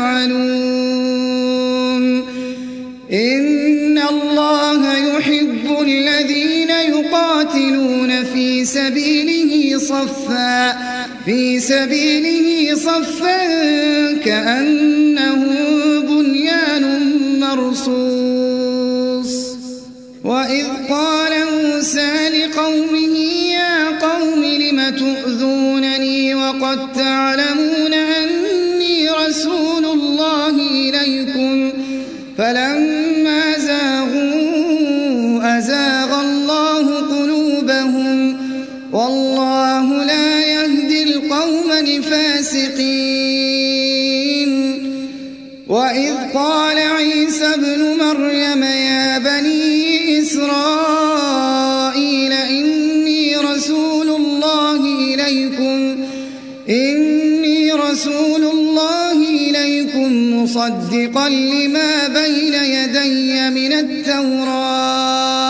تفعلون إن الله يحب الذين يقاتلون في سبيله صفا في سبيله صفا كأنه بنيان مرصوص. وإذ قال موسى لقومه يا قوم لم تؤذونني وقد تعلمون أزاغ الله قلوبهم والله لا يهدي القوم الفاسقين. وإذ قال عيسى ابن مريم يا بني إسرائيل إني رسول الله إليكم إني رسول الله إليكم مصدقا لما بين يدي من التوراة.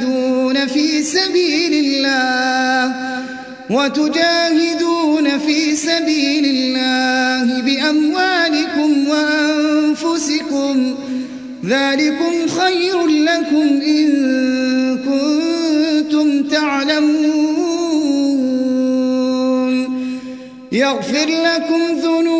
وتجاهدون في سبيل الله وتجاهدون في سبيل الله بأموالكم وأنفسكم. ذلكم خير لكم إن كنتم تعلمون. يغفر لكم ذنوبكم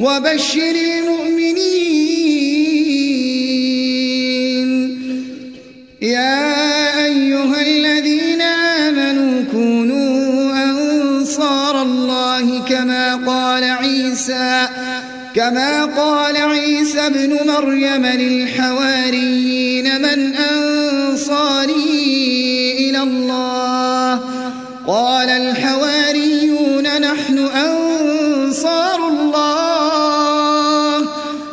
وبشر المؤمنين. يا أيها الذين آمنوا كونوا أنصار الله كما قال عيسى كما قال عيسى ابن مريم للحواريين من أنصاري إلى الله؟ قال